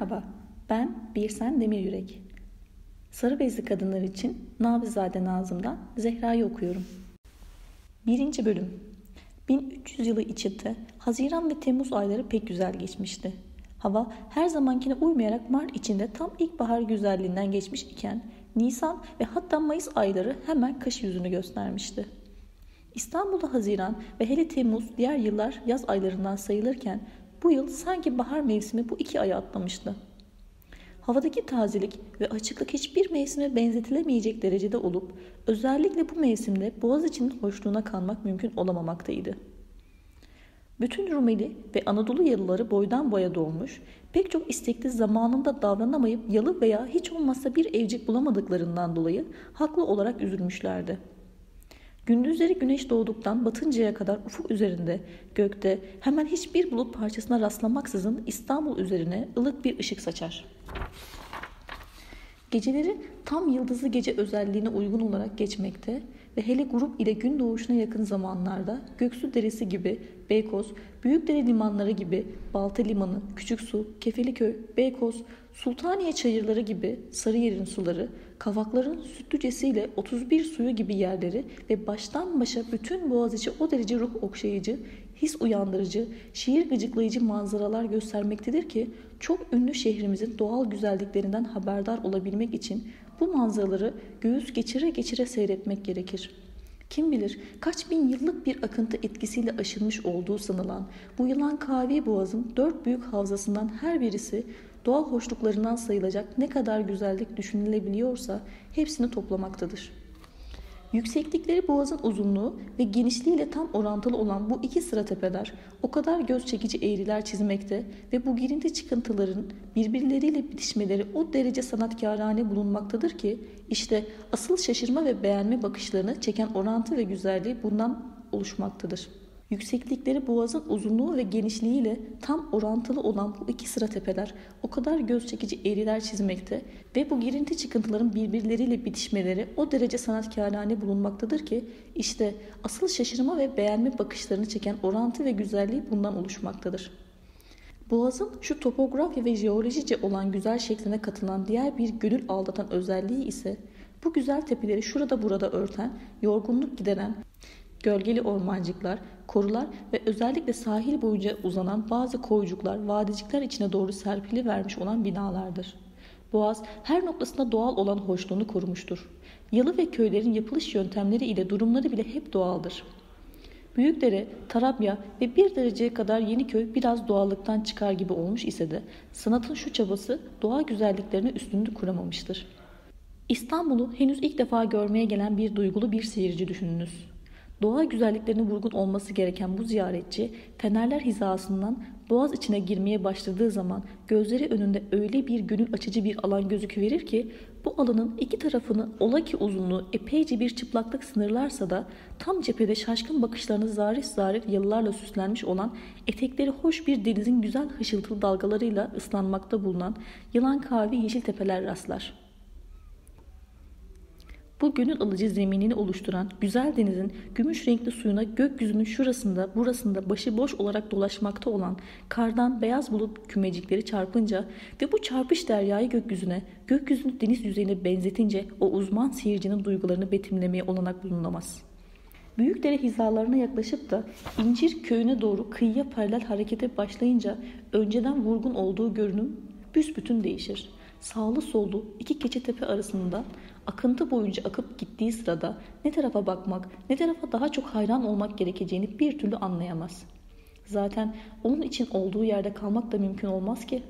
Merhaba, ben Birsen Demiryürek. Sarı bezli kadınlar için Navizade Nazım'dan Zehra'yı okuyorum. Birinci bölüm 1300 yılı içinde Haziran ve Temmuz ayları pek güzel geçmişti. Hava her zamankine uymayarak Mart içinde tam ilkbahar güzelliğinden geçmiş iken Nisan ve hatta Mayıs ayları hemen kış yüzünü göstermişti. İstanbul'da Haziran ve hele Temmuz diğer yıllar yaz aylarından sayılırken bu yıl sanki bahar mevsimi bu iki aya atlamıştı. Havadaki tazelik ve açıklık hiçbir mevsime benzetilemeyecek derecede olup özellikle bu mevsimde boğaz için hoşluğuna kalmak mümkün olamamaktaydı. Bütün Rumeli ve Anadolu yalıları boydan boya doğmuş, pek çok istekli zamanında davranamayıp yalı veya hiç olmazsa bir evcik bulamadıklarından dolayı haklı olarak üzülmüşlerdi. Gündüzleri güneş doğduktan batıncaya kadar ufuk üzerinde, gökte hemen hiçbir bulut parçasına rastlamaksızın İstanbul üzerine ılık bir ışık saçar. Geceleri tam yıldızlı gece özelliğine uygun olarak geçmekte ve hele grup ile gün doğuşuna yakın zamanlarda Göksu Deresi gibi Beykoz, Büyükdere limanları gibi Balta Limanı, Küçüksu, Kefeliköy, Beykoz, Sultaniye çayırları gibi Sarıyer'in suları, Kavakların sütlücesiyle 31 suyu gibi yerleri ve baştan başa bütün Boğaziçi o derece ruh okşayıcı, his uyandırıcı, şiir gıcıklayıcı manzaralar göstermektedir ki çok ünlü şehrimizin doğal güzelliklerinden haberdar olabilmek için bu manzaraları göğüs geçire geçire seyretmek gerekir. Kim bilir kaç bin yıllık bir akıntı etkisiyle aşılmış olduğu sanılan bu yılan kahve boğazın dört büyük havzasından her birisi doğal hoşluklarından sayılacak ne kadar güzellik düşünülebiliyorsa hepsini toplamaktadır. Yükseklikleri boğazın uzunluğu ve genişliğiyle tam orantılı olan bu iki sıra tepeler o kadar göz çekici eğriler çizmekte ve bu girinti çıkıntıların birbirleriyle bitişmeleri o derece sanatkarane bulunmaktadır ki işte asıl şaşırma ve beğenme bakışlarını çeken orantı ve güzelliği bundan oluşmaktadır. Yükseklikleri boğazın uzunluğu ve genişliğiyle tam orantılı olan bu iki sıra tepeler o kadar göz çekici eğriler çizmekte ve bu girinti çıkıntıların birbirleriyle bitişmeleri o derece sanatkarane bulunmaktadır ki işte asıl şaşırma ve beğenme bakışlarını çeken orantı ve güzelliği bundan oluşmaktadır. Boğazın şu topografya ve jeolojice olan güzel şekline katılan diğer bir gönül aldatan özelliği ise bu güzel tepeleri şurada burada örten, yorgunluk gideren, Gölgeli ormancıklar, korular ve özellikle sahil boyunca uzanan bazı koyucuklar, vadicikler içine doğru serpili vermiş olan binalardır. Boğaz her noktasında doğal olan hoşluğunu korumuştur. Yalı ve köylerin yapılış yöntemleri ile durumları bile hep doğaldır. Büyükdere, Tarabya ve bir dereceye kadar Yeniköy biraz doğallıktan çıkar gibi olmuş ise de sanatın şu çabası doğa güzelliklerine üstünlük kuramamıştır. İstanbul'u henüz ilk defa görmeye gelen bir duygulu bir seyirci düşününüz. Doğa güzelliklerine vurgun olması gereken bu ziyaretçi fenerler hizasından boğaz içine girmeye başladığı zaman gözleri önünde öyle bir gönül açıcı bir alan gözüküverir ki bu alanın iki tarafını ola ki uzunluğu epeyce bir çıplaklık sınırlarsa da tam cephede şaşkın bakışlarını zarif zarif yalılarla süslenmiş olan etekleri hoş bir denizin güzel hışıltılı dalgalarıyla ıslanmakta bulunan yılan kahve yeşil tepeler rastlar.'' Bu gönül alıcı zeminini oluşturan güzel denizin gümüş renkli suyuna gökyüzünün şurasında burasında başıboş olarak dolaşmakta olan kardan beyaz bulut kümecikleri çarpınca ve bu çarpış deryayı gökyüzüne, gökyüzünü deniz yüzeyine benzetince o uzman seyircinin duygularını betimlemeye olanak bulunamaz. Büyükdere hizalarına yaklaşıp da İncir köyüne doğru kıyıya paralel harekete başlayınca önceden vurgun olduğu görünüm büsbütün değişir. Sağlı sollu iki keçe tepe arasında akıntı boyunca akıp gittiği sırada ne tarafa bakmak, ne tarafa daha çok hayran olmak gerekeceğini bir türlü anlayamaz. Zaten onun için olduğu yerde kalmak da mümkün olmaz ki.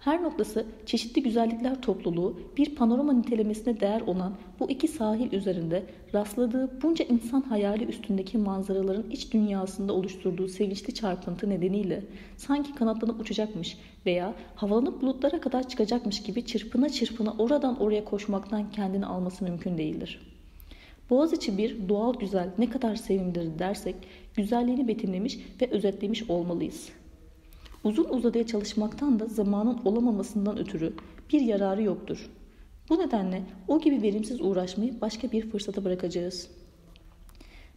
Her noktası çeşitli güzellikler topluluğu bir panorama nitelemesine değer olan bu iki sahil üzerinde rastladığı bunca insan hayali üstündeki manzaraların iç dünyasında oluşturduğu sevinçli çarpıntı nedeniyle sanki kanatlanıp uçacakmış veya havalanıp bulutlara kadar çıkacakmış gibi çırpına çırpına oradan oraya koşmaktan kendini alması mümkün değildir. Boğaziçi bir doğal güzel ne kadar sevimlidir dersek güzelliğini betimlemiş ve özetlemiş olmalıyız. Uzun uzadıya çalışmaktan da zamanın olamamasından ötürü bir yararı yoktur. Bu nedenle o gibi verimsiz uğraşmayı başka bir fırsata bırakacağız.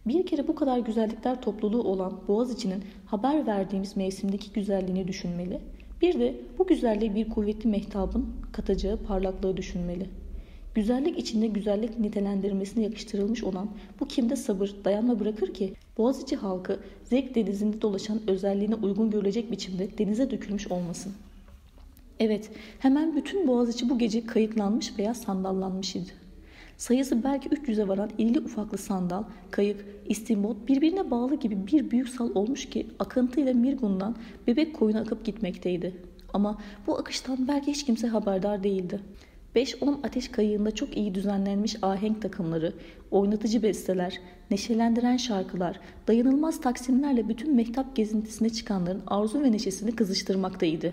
Bir kere bu kadar güzellikler topluluğu olan Boğaz içinin haber verdiğimiz mevsimdeki güzelliğini düşünmeli, Bir de bu güzelliğe bir kuvvetli mehtabın katacağı parlaklığı düşünmeli. Güzellik içinde güzellik nitelendirmesine yakıştırılmış olan bu kimde sabır, dayanma bırakır ki Boğaziçi halkı zevk denizinde dolaşan özelliğine uygun görülecek biçimde denize dökülmüş olmasın. Evet, hemen bütün Boğaziçi bu gece kayıklanmış veya sandallanmış idi. Sayısı belki 300'e varan illi ufaklı sandal, kayık, istimot birbirine bağlı gibi bir büyük sal olmuş ki akıntıyla Mirgun'dan bebek koyuna akıp gitmekteydi. Ama bu akıştan belki hiç kimse haberdar değildi. 5-10 ateş kayığında çok iyi düzenlenmiş ahenk takımları, oynatıcı besteler, neşelendiren şarkılar, dayanılmaz taksimlerle bütün mehtap gezintisine çıkanların arzu ve neşesini kızıştırmaktaydı.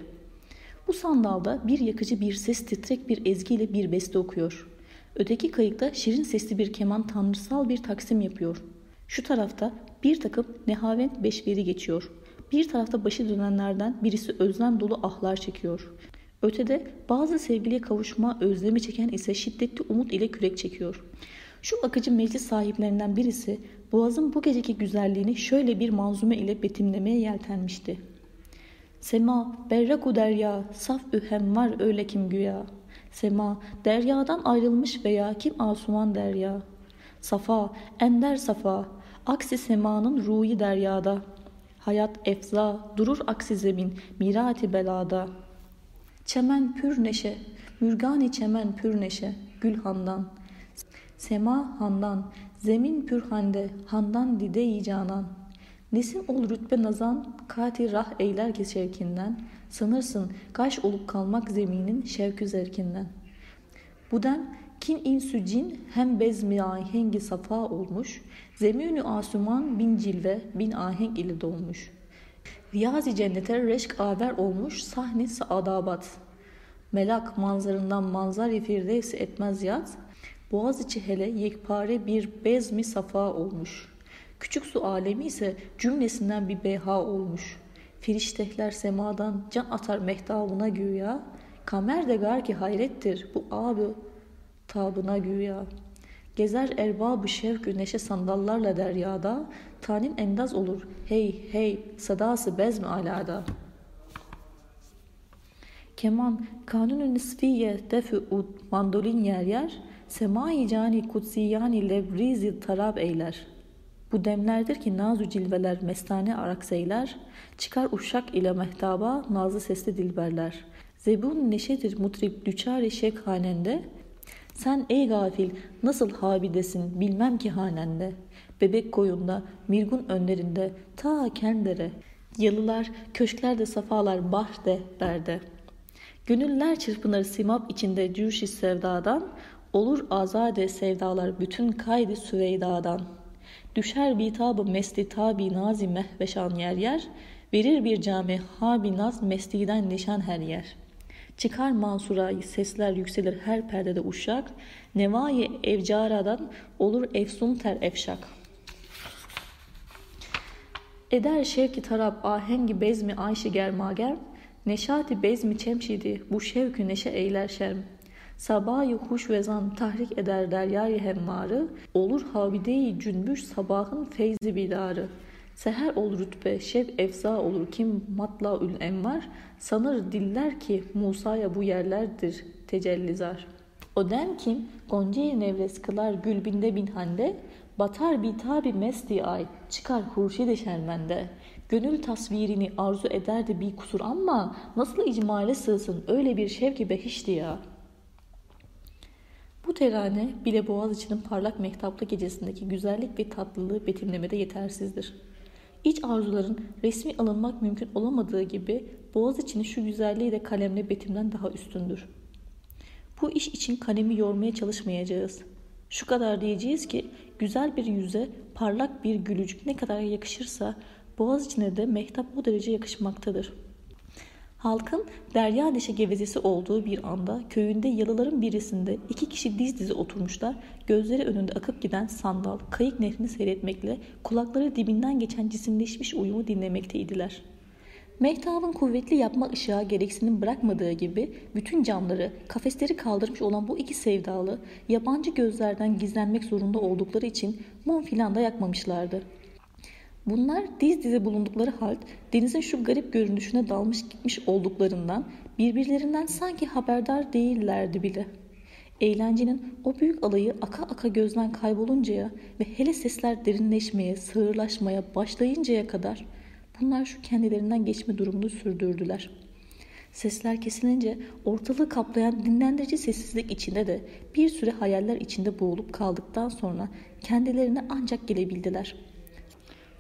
Bu sandalda bir yakıcı bir ses titrek bir ezgiyle bir beste okuyor. Öteki kayıkta şirin sesli bir keman tanrısal bir taksim yapıyor. Şu tarafta bir takım nehavent beşveri geçiyor. Bir tarafta başı dönenlerden birisi özlem dolu ahlar çekiyor. Ötede bazı sevgiliye kavuşma özlemi çeken ise şiddetli umut ile kürek çekiyor. Şu akıcı meclis sahiplerinden birisi Boğaz'ın bu geceki güzelliğini şöyle bir manzume ile betimlemeye yeltenmişti. Sema, berraku derya, saf ühem var öyle kim güya. Sema, deryadan ayrılmış veya kim asuman derya. Safa, ender safa, aksi semanın ruhi deryada. Hayat efza, durur aksi zemin, mirati belada.'' Çemen pür neşe, mürgani çemen pür neşe, gül handan. Sema handan, zemin pür hande, handan dide canan. Nesin ol rütbe nazan, kati rah eyler ki şevkinden. Sanırsın kaş olup kalmak zeminin şevkü zerkinden. Buden kin insü cin hem bezmi ahengi safa olmuş, zeminü asuman bin cilve bin ahenk ile dolmuş.'' Riyazi cennete reşk aver olmuş sahne saadabat. Melak manzarından manzar-i firdevs etmez yaz. Boğaziçi hele yekpare bir bezmi safa olmuş. Küçük su alemi ise cümlesinden bir beha olmuş. Firiştehler semadan can atar mehtabına güya. Kamer de gar ki hayrettir bu abi tabına güya.'' Gezer erbabı şevkü neşe sandallarla deryada, tanin endaz olur hey hey sadası bezmi alada. Keman kanunun nisfiye defi ud mandolin yer yer, semai cani kutsiyani lebrizi tarab eyler. Bu demlerdir ki nazu cilveler mestane arakseyler, çıkar uşak ile mehtaba nazlı sesli dilberler. Zebun neşedir mutrip düçari şek hanende, sen ey gafil nasıl habidesin bilmem ki hanende. Bebek koyunda, mirgun önlerinde, ta kendere. Yalılar, köşklerde safalar bahde derde. Gönüller çırpınır simap içinde cüşi sevdadan, olur azade sevdalar bütün kaydı süveydadan. Düşer bitabı mesli tabi nazi mehveşan yer yer, verir bir cami habi naz mesliden nişan her yer.'' Çıkar mansura sesler yükselir her perdede uşak. Nevai evcaradan olur efsun ter efşak. Eder şevki tarap ahengi bezmi ayşi germager. Neşati bezmi çemşidi bu şevkü neşe eyler şerm. Sabahı huş vezan tahrik eder deryayı hemmarı. Olur havideyi cünbüş sabahın feyzi bidarı.'' Seher ol rütbe, şev efza olur kim matla ül envar. Sanır diller ki Musa'ya bu yerlerdir tecellizar. O dem kim Gonca'yı nevres kılar gülbinde bin hande. Batar bir tabi mesti ay, çıkar hurşid şermende. Gönül tasvirini arzu ederdi bir kusur ama nasıl icmale sığsın öyle bir şevki behişti ya. Bu terane bile Boğaziçi'nin parlak mehtaplı gecesindeki güzellik ve tatlılığı betimlemede yetersizdir. İç arzuların resmi alınmak mümkün olamadığı gibi boğaz içini şu güzelliği de kalemle betimden daha üstündür. Bu iş için kalemi yormaya çalışmayacağız. Şu kadar diyeceğiz ki güzel bir yüze parlak bir gülücük ne kadar yakışırsa boğaz içine de mehtap o derece yakışmaktadır.'' Halkın derya deşe gevezesi olduğu bir anda köyünde yalıların birisinde iki kişi diz dize oturmuşlar, gözleri önünde akıp giden sandal, kayık nehrini seyretmekle kulakları dibinden geçen cisimleşmiş uyumu dinlemekteydiler. Mehtabın kuvvetli yapma ışığa gereksinim bırakmadığı gibi bütün camları, kafesleri kaldırmış olan bu iki sevdalı, yabancı gözlerden gizlenmek zorunda oldukları için mum filan da yakmamışlardı. Bunlar diz dize bulundukları halt denizin şu garip görünüşüne dalmış gitmiş olduklarından birbirlerinden sanki haberdar değillerdi bile. Eğlencenin o büyük alayı aka aka gözden kayboluncaya ve hele sesler derinleşmeye, sığırlaşmaya başlayıncaya kadar bunlar şu kendilerinden geçme durumunu sürdürdüler. Sesler kesilince ortalığı kaplayan dinlendirici sessizlik içinde de bir süre hayaller içinde boğulup kaldıktan sonra kendilerine ancak gelebildiler.''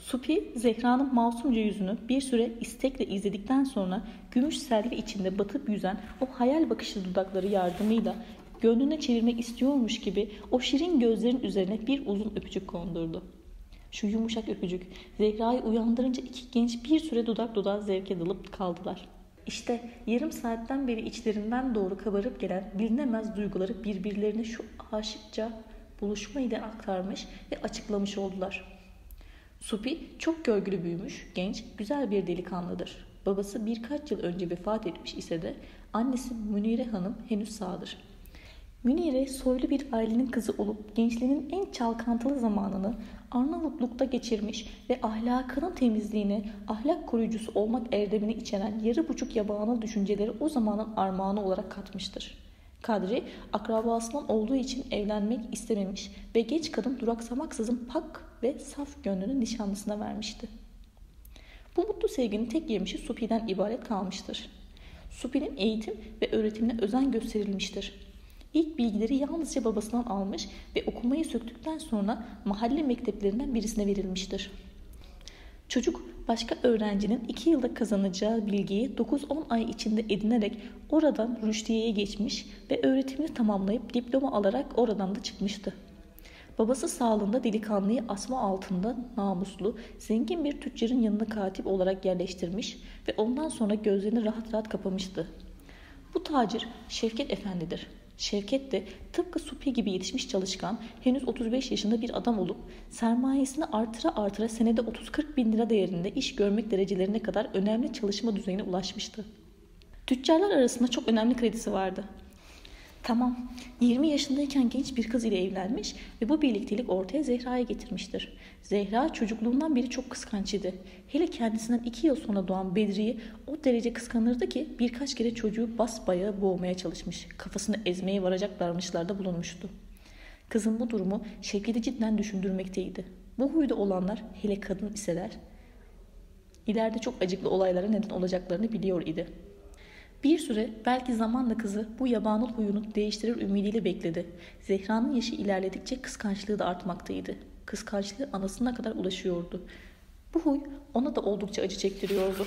Supi, Zehra'nın masumca yüzünü bir süre istekle izledikten sonra gümüş selvi içinde batıp yüzen o hayal bakışlı dudakları yardımıyla gönlüne çevirmek istiyormuş gibi o şirin gözlerin üzerine bir uzun öpücük kondurdu. Şu yumuşak öpücük Zehra'yı uyandırınca iki genç bir süre dudak dudağa zevke dalıp kaldılar. İşte yarım saatten beri içlerinden doğru kabarıp gelen bilinemez duyguları birbirlerine şu aşıkça buluşma ile aktarmış ve açıklamış oldular.'' Supi çok görgülü büyümüş, genç, güzel bir delikanlıdır. Babası birkaç yıl önce vefat etmiş ise de annesi Münire Hanım henüz sağdır. Münire soylu bir ailenin kızı olup gençliğinin en çalkantılı zamanını Arnavutluk'ta geçirmiş ve ahlakının temizliğini, ahlak koruyucusu olmak erdemini içeren yarı buçuk yabani düşünceleri o zamanın armağanı olarak katmıştır. Kadri akrabasından olduğu için evlenmek istememiş ve genç kadın duraksamaksızın pak ve saf gönlünü nişanlısına vermişti. Bu mutlu sevginin tek yemişi Supi'den ibaret kalmıştır. Supi'nin eğitim ve öğretimine özen gösterilmiştir. İlk bilgileri yalnızca babasından almış ve okumayı söktükten sonra mahalle mekteplerinden birisine verilmiştir. Çocuk başka öğrencinin 2 yılda kazanacağı bilgiyi 9-10 ay içinde edinerek oradan Rüştiye'ye geçmiş ve öğretimini tamamlayıp diploma alarak oradan da çıkmıştı. Babası sağlığında delikanlıyı asma altında namuslu, zengin bir tüccarın yanına katip olarak yerleştirmiş ve ondan sonra gözlerini rahat rahat kapamıştı. Bu tacir Şevket Efendi'dir. Şevket de tıpkı Supi gibi yetişmiş çalışkan, henüz 35 yaşında bir adam olup sermayesini artıra artıra senede 30-40 bin lira değerinde iş görmek derecelerine kadar önemli çalışma düzeyine ulaşmıştı. Tüccarlar arasında çok önemli kredisi vardı. Tamam, 20 yaşındayken genç bir kız ile evlenmiş ve bu birliktelik ortaya Zehra'yı getirmiştir. Zehra çocukluğundan beri çok kıskanç idi. Hele kendisinden 2 yıl sonra doğan Bedri'yi o derece kıskanırdı ki birkaç kere çocuğu basbayağı boğmaya çalışmış. Kafasını ezmeye varacaklarmışlar bulunmuştu. Kızın bu durumu Şevket'i cidden düşündürmekteydi. Bu huyda olanlar hele kadın iseler ileride çok acıklı olaylara neden olacaklarını biliyor idi. Bir süre belki zamanla kızı bu yabanıl huyunu değiştirir ümidiyle bekledi. Zehra'nın yaşı ilerledikçe kıskançlığı da artmaktaydı. Kıskançlığı anasına kadar ulaşıyordu. Bu huy ona da oldukça acı çektiriyordu.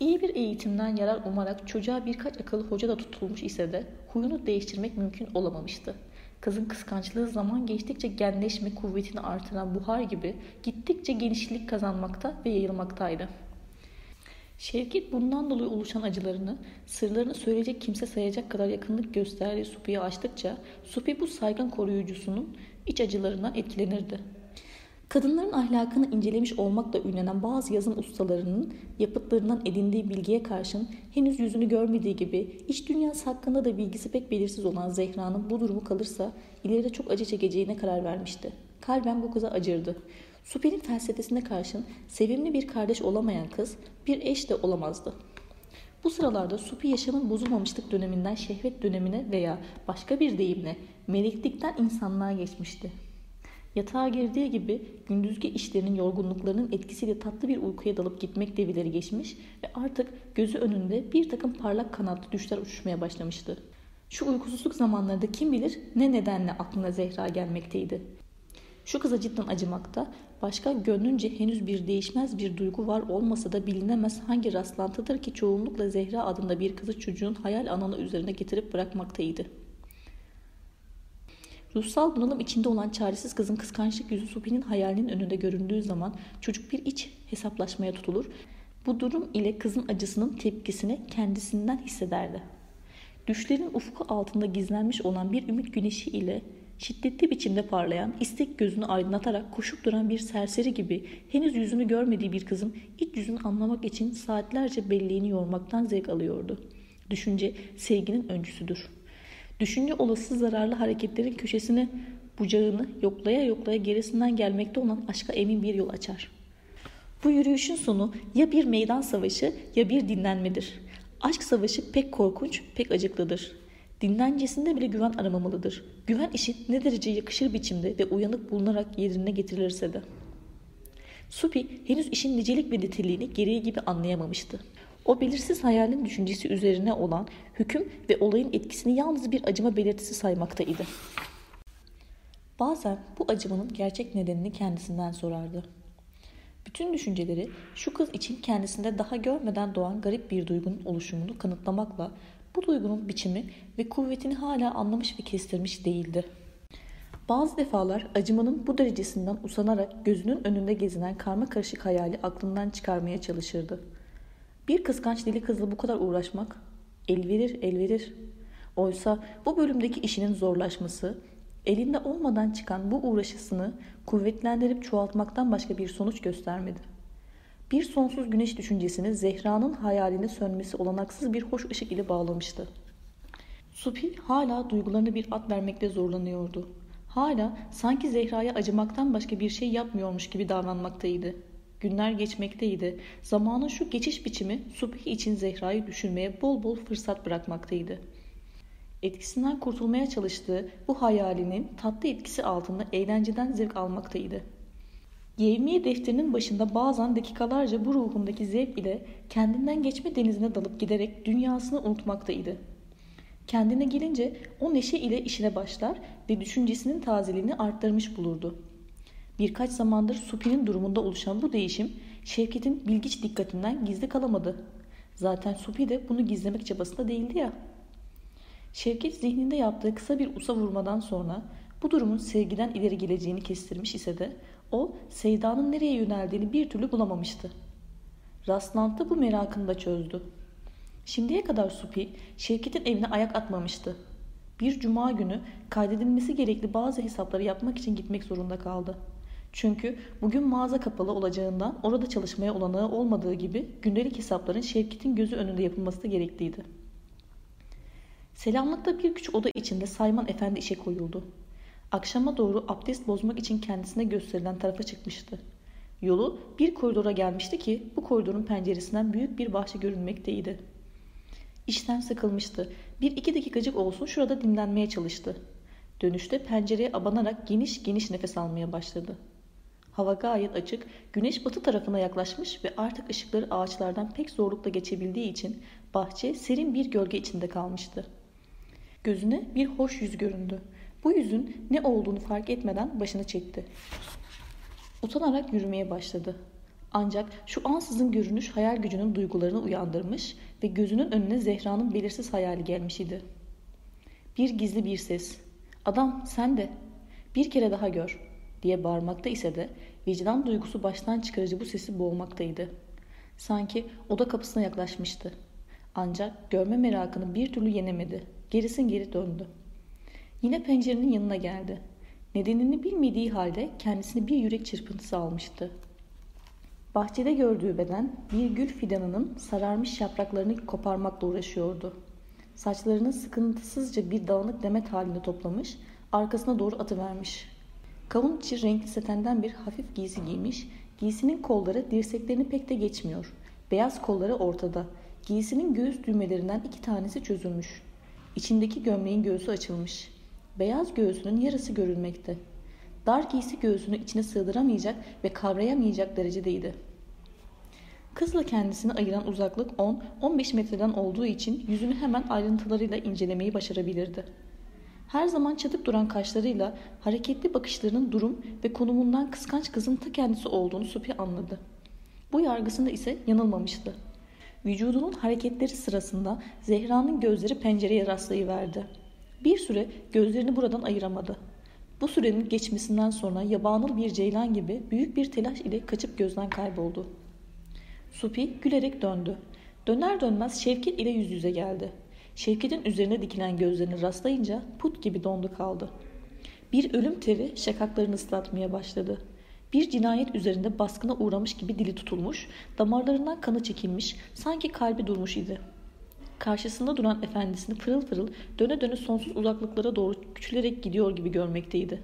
İyi bir eğitimden yarar umarak çocuğa birkaç akıllı hoca da tutulmuş ise de huyunu değiştirmek mümkün olamamıştı. Kızın kıskançlığı zaman geçtikçe genleşme kuvvetini artıran buhar gibi gittikçe genişlik kazanmakta ve yayılmaktaydı. Şevket bundan dolayı oluşan acılarını, sırlarını söyleyecek kimse sayacak kadar yakınlık gösterdiği Supi'ye açtıkça Supi bu saygın koruyucusunun iç acılarına etkilenirdi. Kadınların ahlakını incelemiş olmakla ünlenen bazı yazım ustalarının yapıtlarından edindiği bilgiye karşın henüz yüzünü görmediği gibi iç dünyası hakkında da bilgisi pek belirsiz olan Zehra'nın bu durumu kalırsa ileride çok acı çekeceğine karar vermişti. Kalben bu kıza acırdı. Supi'nin felsefesine karşın sevimli bir kardeş olamayan kız bir eş de olamazdı. Bu sıralarda Supi yaşamın bozulmamışlık döneminden şehvet dönemine veya başka bir deyimle meleklikten insanlığa geçmişti. Yatağa girdiği gibi gündüzki işlerinin yorgunluklarının etkisiyle tatlı bir uykuya dalıp gitmek devileri geçmiş ve artık gözü önünde bir takım parlak kanatlı düşler uçuşmaya başlamıştı. Şu uykusuzluk zamanlarında kim bilir ne nedenle aklına Zehra gelmekteydi. Şu kıza cidden acımakta, başka gönlünce henüz bir değişmez bir duygu var olmasa da bilinemez hangi rastlantıdır ki çoğunlukla Zehra adında bir kızı çocuğun hayal ananı üzerine getirip bırakmaktaydı. Ruhsal bunalım içinde olan çaresiz kızın kıskançlık yüzü Supi'nin hayalinin önünde göründüğü zaman çocuk bir iç hesaplaşmaya tutulur. Bu durum ile kızın acısının tepkisini kendisinden hissederdi. Düşlerin ufku altında gizlenmiş olan bir ümit güneşi ile şiddetli biçimde parlayan, istek gözünü aydınlatarak koşup duran bir serseri gibi henüz yüzünü görmediği bir kızın iç yüzünü anlamak için saatlerce belleğini yormaktan zevk alıyordu. Düşünce sevginin öncüsüdür. Düşünce olası zararlı hareketlerin köşesini bucağını yoklaya yoklaya gerisinden gelmekte olan aşka emin bir yol açar. Bu yürüyüşün sonu ya bir meydan savaşı ya bir dinlenmedir. Aşk savaşı pek korkunç, pek acıklıdır. Dinlencesinde bile güven aramamalıdır. Güven işi ne derece yakışır biçimde ve uyanık bulunarak yerine getirilirse de. Supi henüz işin nicelik ve niteliğini gereği gibi anlayamamıştı. O belirsiz hayalin düşüncesi üzerine olan hüküm ve olayın etkisini yalnız bir acıma belirtisi saymaktaydı. Bazen bu acımanın gerçek nedenini kendisinden sorardı. Bütün düşünceleri şu kız için kendisinde daha görmeden doğan garip bir duygunun oluşumunu kanıtlamakla bu duygunun biçimi ve kuvvetini hala anlamış ve kestirmiş değildi. Bazı defalar acımanın bu derecesinden usanarak gözünün önünde gezinen karma karışık hayali aklından çıkarmaya çalışırdı. Bir kıskanç deli kızla bu kadar uğraşmak el verir el verir. Oysa bu bölümdeki işinin zorlaşması, elinde olmadan çıkan bu uğraşısını kuvvetlendirip çoğaltmaktan başka bir sonuç göstermedi. Bir sonsuz güneş düşüncesini Zehra'nın hayaline sönmesi olanaksız bir hoş ışık ile bağlamıştı. Supi hala duygularını bir at vermekte zorlanıyordu. Hala sanki Zehra'ya acımaktan başka bir şey yapmıyormuş gibi davranmaktaydı. Günler geçmekteydi. Zamanın şu geçiş biçimi Subhi için Zehra'yı düşünmeye bol bol fırsat bırakmaktaydı. Etkisinden kurtulmaya çalıştığı bu hayalinin tatlı etkisi altında eğlenceden zevk almaktaydı. Yevmiye defterinin başında bazen dakikalarca bu ruhundaki zevk ile kendinden geçme denizine dalıp giderek dünyasını unutmaktaydı. Kendine gelince o neşe ile işine başlar ve düşüncesinin tazeliğini arttırmış bulurdu. Birkaç zamandır Supi'nin durumunda oluşan bu değişim Şevket'in bilgiç dikkatinden gizli kalamadı. Zaten Supi de bunu gizlemek çabasında değildi ya. Şevket zihninde yaptığı kısa bir usa vurmadan sonra bu durumun sevgiden ileri geleceğini kestirmiş ise de o Seyda'nın nereye yöneldiğini bir türlü bulamamıştı. Rastlantı bu merakını da çözdü. Şimdiye kadar Supi Şevket'in evine ayak atmamıştı. Bir cuma günü kaydedilmesi gerekli bazı hesapları yapmak için gitmek zorunda kaldı. Çünkü bugün mağaza kapalı olacağından orada çalışmaya olanağı olmadığı gibi gündelik hesapların Şevket'in gözü önünde yapılması da gerekliydi. Selamlıkta bir küçük oda içinde Sayman Efendi işe koyuldu. Akşama doğru abdest bozmak için kendisine gösterilen tarafa çıkmıştı. Yolu bir koridora gelmişti ki bu koridorun penceresinden büyük bir bahçe görünmekteydi. İşten sıkılmıştı. Bir iki dakikacık olsun şurada dinlenmeye çalıştı. Dönüşte pencereye abanarak geniş geniş nefes almaya başladı. Hava gayet açık, güneş batı tarafına yaklaşmış ve artık ışıkları ağaçlardan pek zorlukla geçebildiği için bahçe serin bir gölge içinde kalmıştı. Gözüne bir hoş yüz göründü. Bu yüzün ne olduğunu fark etmeden başını çekti. Utanarak yürümeye başladı. Ancak şu ansızın görünüş hayal gücünün duygularını uyandırmış ve gözünün önüne Zehra'nın belirsiz hayali gelmiş idi. Bir gizli bir ses. Adam sen de. Bir kere daha gör diye bağırmakta ise de vicdan duygusu baştan çıkarıcı bu sesi boğmaktaydı. Sanki oda kapısına yaklaşmıştı. Ancak görme merakını bir türlü yenemedi. Gerisin geri döndü. Yine pencerenin yanına geldi. Nedenini bilmediği halde kendisini bir yürek çırpıntısı almıştı. Bahçede gördüğü beden bir gül fidanının sararmış yapraklarını koparmakla uğraşıyordu. Saçlarını sıkıntısızca bir dağınık demet halinde toplamış, arkasına doğru atıvermiş. Kavun içi renkli setenden bir hafif giysi giymiş, giysinin kolları dirseklerini pek de geçmiyor. Beyaz kolları ortada. Giysinin göğüs düğmelerinden iki tanesi çözülmüş. İçindeki gömleğin göğsü açılmış. Beyaz göğsünün yarısı görülmekte. Dar giysi göğsünü içine sığdıramayacak ve kavrayamayacak derecedeydi. Kızla kendisini ayıran uzaklık 10-15 metreden olduğu için yüzünü hemen ayrıntılarıyla incelemeyi başarabilirdi. Her zaman çatık duran kaşlarıyla hareketli bakışlarının durum ve konumundan kıskanç kızın ta kendisi olduğunu Supi anladı. Bu yargısında ise yanılmamıştı. Vücudunun hareketleri sırasında Zehra'nın gözleri pencereye rastlayıverdi. Bir süre gözlerini buradan ayıramadı. Bu sürenin geçmesinden sonra yabanıl bir ceylan gibi büyük bir telaş ile kaçıp gözden kayboldu. Supi gülerek döndü. Döner dönmez Şevket ile yüz yüze geldi. Şevket'in üzerine dikilen gözlerini rastlayınca put gibi dondu kaldı. Bir ölüm teri şakaklarını ıslatmaya başladı. Bir cinayet üzerinde baskına uğramış gibi dili tutulmuş, damarlarından kanı çekilmiş, sanki kalbi durmuş idi. Karşısında duran efendisini pırıl pırıl döne döne sonsuz uzaklıklara doğru küçülerek gidiyor gibi görmekteydi.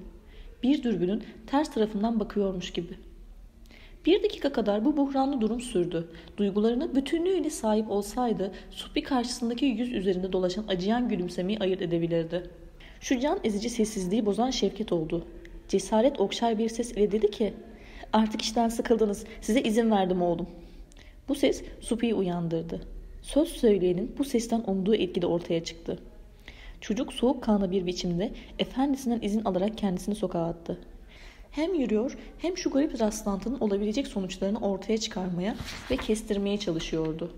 bir dürbünün ters tarafından bakıyormuş gibi. Bir dakika kadar bu buhranlı durum sürdü. Duygularını bütünlüğüyle sahip olsaydı Supi karşısındaki yüz üzerinde dolaşan acıyan gülümsemeyi ayırt edebilirdi. Şu can ezici sessizliği bozan Şevket oldu. Cesaret okşar bir ses ile dedi ki Artık işten sıkıldınız. Size izin verdim oğlum. Bu ses Supi'yi uyandırdı. Söz söyleyenin bu sesten umduğu etki de ortaya çıktı. Çocuk soğukkanlı bir biçimde efendisinden izin alarak kendisini sokağa attı. Hem yürüyor hem şu garip rastlantının olabilecek sonuçlarını ortaya çıkarmaya ve kestirmeye çalışıyordu.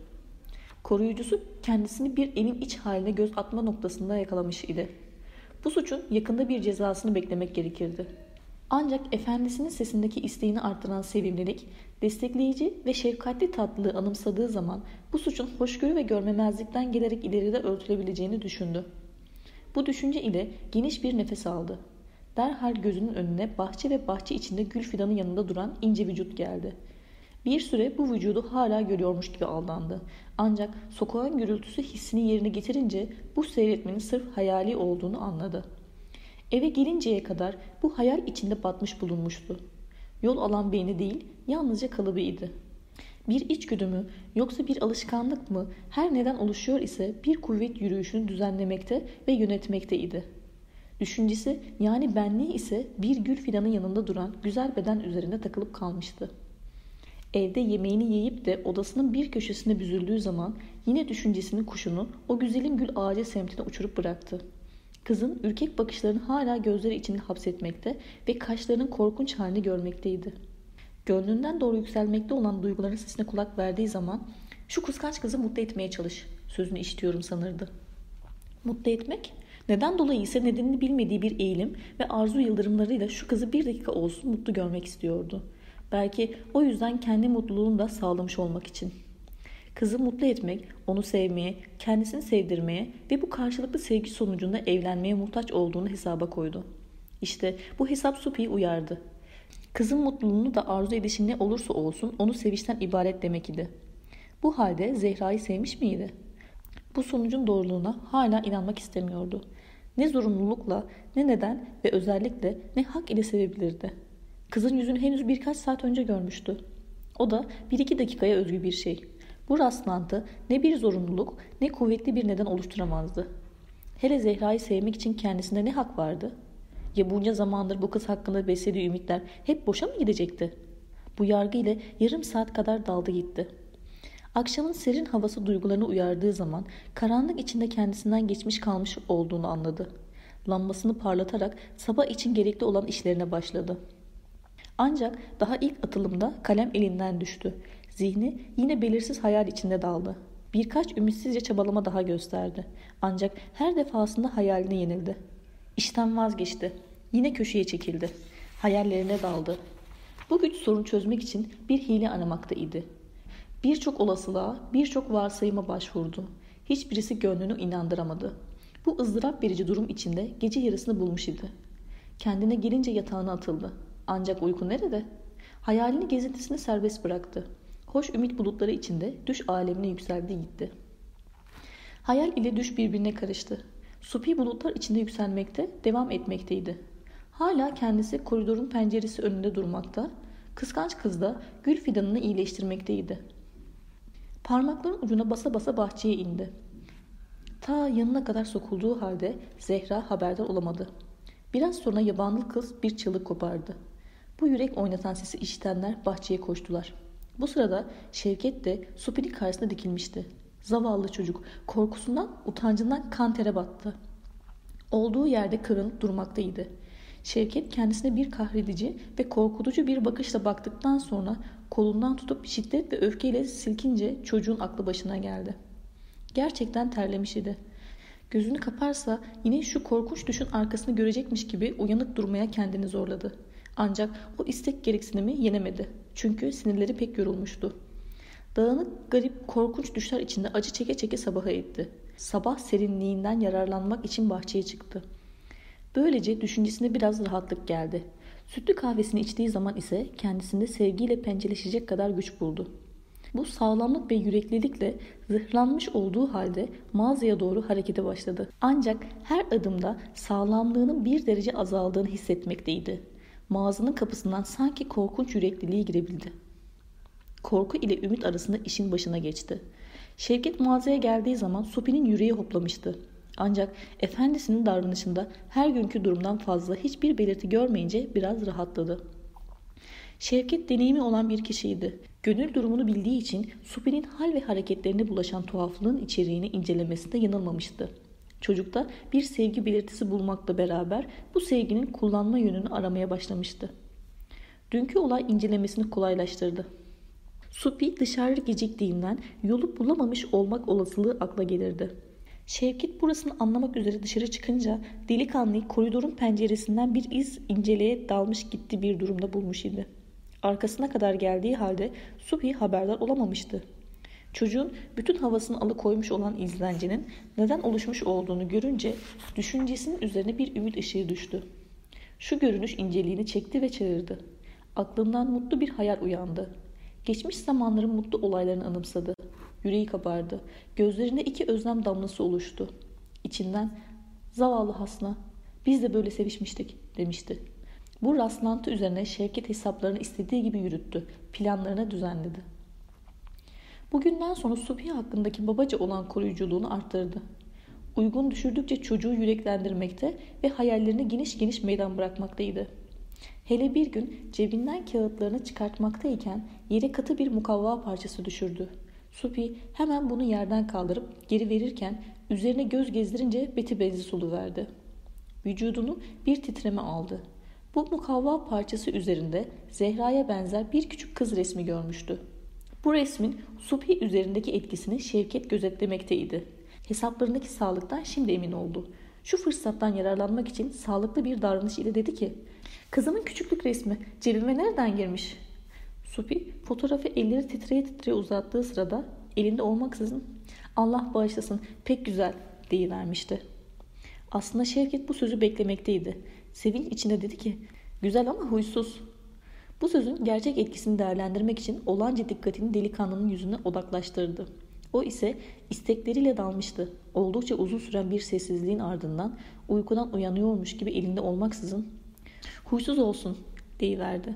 Koruyucusu kendisini bir evin iç haline göz atma noktasında yakalamış idi. Bu suçun yakında bir cezasını beklemek gerekirdi. Ancak efendisinin sesindeki isteğini arttıran sevimlilik, destekleyici ve şefkatli tatlılığı anımsadığı zaman bu suçun hoşgörü ve görmemezlikten gelerek ileride örtülebileceğini düşündü. Bu düşünce ile geniş bir nefes aldı. Derhal gözünün önüne bahçe ve bahçe içinde gül fidanı yanında duran ince vücut geldi. Bir süre bu vücudu hala görüyormuş gibi aldandı. Ancak sokağın gürültüsü hissini yerine getirince bu seyretmenin sırf hayali olduğunu anladı. Eve gelinceye kadar bu hayal içinde batmış bulunmuştu. Yol alan beyni değil, yalnızca kalıbıydı. Bir içgüdü mü yoksa bir alışkanlık mı her neden oluşuyor ise bir kuvvet yürüyüşünü düzenlemekte ve yönetmekteydi. Düşüncesi yani benliği ise bir gül fidanın yanında duran güzel beden üzerinde takılıp kalmıştı. Evde yemeğini yiyip de odasının bir köşesine büzüldüğü zaman yine düşüncesinin kuşunu o güzelim gül ağacı semtine uçurup bıraktı. Kızın ürkek bakışlarını hala gözleri içinde hapsetmekte ve kaşlarının korkunç halini görmekteydi. Gönlünden doğru yükselmekte olan duyguların sesine kulak verdiği zaman şu kıskanç kızı mutlu etmeye çalış sözünü işitiyorum sanırdı. Mutlu etmek? Neden dolayı ise nedenini bilmediği bir eğilim ve arzu yıldırımlarıyla şu kızı bir dakika olsun mutlu görmek istiyordu. Belki o yüzden kendi mutluluğunu da sağlamış olmak için. Kızı mutlu etmek, onu sevmeye, kendisini sevdirmeye ve bu karşılıklı sevgi sonucunda evlenmeye muhtaç olduğunu hesaba koydu. İşte bu hesap Supi'yi uyardı. Kızın mutluluğunu da arzu edişin ne olursa olsun onu sevişten ibaret demek idi. Bu halde Zehra'yı sevmiş miydi? Bu sonucun doğruluğuna hala inanmak istemiyordu. Ne zorunlulukla, ne neden ve özellikle ne hak ile sevebilirdi. Kızın yüzünü henüz birkaç saat önce görmüştü. O da bir iki dakikaya özgü bir şey. Bu rastlantı ne bir zorunluluk ne kuvvetli bir neden oluşturamazdı. Hele Zehra'yı sevmek için kendisinde ne hak vardı? Ya bunca zamandır bu kız hakkında beslediği ümitler hep boşa mı gidecekti? Bu yargı ile yarım saat kadar daldı gitti. Akşamın serin havası duygularını uyardığı zaman karanlık içinde kendisinden geçmiş kalmış olduğunu anladı. Lambasını parlatarak sabah için gerekli olan işlerine başladı. Ancak daha ilk atılımda kalem elinden düştü. Zihni yine belirsiz hayal içinde daldı. Birkaç ümitsizce çabalama daha gösterdi. Ancak her defasında hayaline yenildi. İşten vazgeçti. Yine köşeye çekildi. Hayallerine daldı. Bu güç sorun çözmek için bir hile aramaktaydı. Birçok olasılığa, birçok varsayıma başvurdu. Hiçbirisi gönlünü inandıramadı. Bu ızdırap verici durum içinde gece yarısını bulmuş idi. Kendine gelince yatağına atıldı. Ancak uyku nerede? Hayalini gezintisini serbest bıraktı. Hoş ümit bulutları içinde düş alemine yükseldi gitti. Hayal ile düş birbirine karıştı. Supi bulutlar içinde yükselmekte, devam etmekteydi. Hala kendisi koridorun penceresi önünde durmakta, kıskanç kız da gül fidanını iyileştirmekteydi. Parmakların ucuna basa basa bahçeye indi. Ta yanına kadar sokulduğu halde Zehra haberdar olamadı. Biraz sonra yabanlı kız bir çığlık kopardı. Bu yürek oynatan sesi işitenler bahçeye koştular. Bu sırada Şevket de Supi'nin karşısında dikilmişti. Zavallı çocuk korkusundan, utancından kan tere battı. Olduğu yerde kırılıp durmaktaydı. Şevket kendisine bir kahredici ve korkutucu bir bakışla baktıktan sonra kolundan tutup şiddet ve öfkeyle silkince çocuğun aklı başına geldi. Gerçekten terlemiş idi. Gözünü kaparsa yine şu korkunç düşün arkasını görecekmiş gibi uyanık durmaya kendini zorladı. Ancak o istek gereksinimi yenemedi. Çünkü sinirleri pek yorulmuştu. Dağınık, garip, korkunç düşler içinde acı çeke çeke sabaha etti. Sabah serinliğinden yararlanmak için bahçeye çıktı. Böylece düşüncesine biraz rahatlık geldi. Sütlü kahvesini içtiği zaman ise kendisinde sevgiyle pençeleşecek kadar güç buldu. Bu sağlamlık ve yüreklilikle zırhlanmış olduğu halde mağazaya doğru harekete başladı. Ancak her adımda sağlamlığının bir derece azaldığını hissetmekteydi. Mağazanın kapısından sanki korkunç yürekliliği girebildi. Korku ile ümit arasında işin başına geçti. Şevket mağazaya geldiği zaman Supi'nin yüreği hoplamıştı. Ancak efendisinin davranışında her günkü durumdan fazla hiçbir belirti görmeyince biraz rahatladı. Şevket deneyimi olan bir kişiydi. Gönül durumunu bildiği için Supi'nin hal ve hareketlerine bulaşan tuhaflığın içeriğini incelemesinde yanılmamıştı. Çocukta bir sevgi belirtisi bulmakla beraber bu sevginin kullanma yönünü aramaya başlamıştı. Dünkü olay incelemesini kolaylaştırdı. Supi dışarı geciktiğinden yolu bulamamış olmak olasılığı akla gelirdi. Şevket burasını anlamak üzere dışarı çıkınca delikanlıyı koridorun penceresinden bir iz inceleye dalmış gitti bir durumda bulmuş idi. Arkasına kadar geldiği halde Supi haberdar olamamıştı. Çocuğun bütün havasını alıkoymuş olan izlencinin neden oluşmuş olduğunu görünce düşüncesinin üzerine bir ümit ışığı düştü. Şu görünüş inceliğini çekti ve çağırdı. Aklından mutlu bir hayal uyandı. Geçmiş zamanların mutlu olaylarını anımsadı. Yüreği kabardı. Gözlerinde iki özlem damlası oluştu. İçinden zavallı Hasna biz de böyle sevişmiştik demişti. Bu rastlantı üzerine Şevket hesaplarını istediği gibi yürüttü. Planlarını düzenledi. Bugünden sonra Supi hakkındaki babaca olan koruyuculuğunu arttırdı. Uygun düşürdükçe çocuğu yüreklendirmekte ve hayallerini geniş geniş meydan bırakmaktaydı. Hele bir gün cebinden kağıtlarını çıkartmaktayken yere katı bir mukavva parçası düşürdü. Supi hemen bunu yerden kaldırıp geri verirken üzerine göz gezdirince beti benzi sulu verdi. Vücudunu bir titreme aldı. Bu mukavva parçası üzerinde Zehra'ya benzer bir küçük kız resmi görmüştü. Bu resmin Subhi üzerindeki etkisini Şevket gözetlemekteydi. Hesaplarındaki sağlıktan şimdi emin oldu. Şu fırsattan yararlanmak için sağlıklı bir davranış ile dedi ki Kızımın küçüklük resmi cebime nereden girmiş? Supi fotoğrafı elleri titreye titreye uzattığı sırada elinde olmaksızın Allah bağışlasın pek güzel deyivermişti. Aslında Şevket bu sözü beklemekteydi. Sevinç içinde dedi ki güzel ama huysuz. Bu sözün gerçek etkisini değerlendirmek için olanca dikkatini delikanlının yüzüne odaklaştırdı. O ise istekleriyle dalmıştı. Oldukça uzun süren bir sessizliğin ardından uykudan uyanıyormuş gibi elinde olmaksızın huysuz olsun deyiverdi.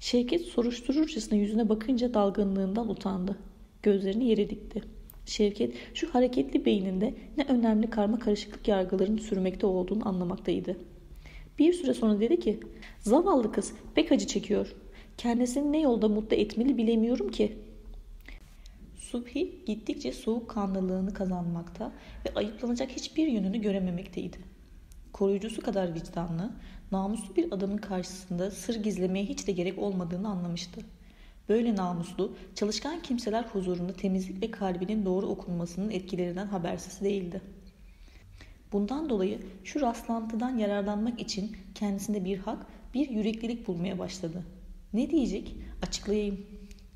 Şevket soruştururcasına yüzüne bakınca dalgınlığından utandı. Gözlerini yere dikti. Şevket şu hareketli beyninde ne önemli karma karışıklık yargılarının sürmekte olduğunu anlamaktaydı. Bir süre sonra dedi ki zavallı kız pek acı çekiyor. Kendisini ne yolda mutlu etmeli bilemiyorum ki. Subhi gittikçe soğuk kanlılığını kazanmakta ve ayıplanacak hiçbir yönünü görememekteydi. Koruyucusu kadar vicdanlı, namuslu bir adamın karşısında sır gizlemeye hiç de gerek olmadığını anlamıştı. Böyle namuslu, çalışkan kimseler huzurunda temizlik ve kalbinin doğru okunmasının etkilerinden habersiz değildi. Bundan dolayı şu rastlantıdan yararlanmak için kendisinde bir hak, bir yüreklilik bulmaya başladı. Ne diyecek? Açıklayayım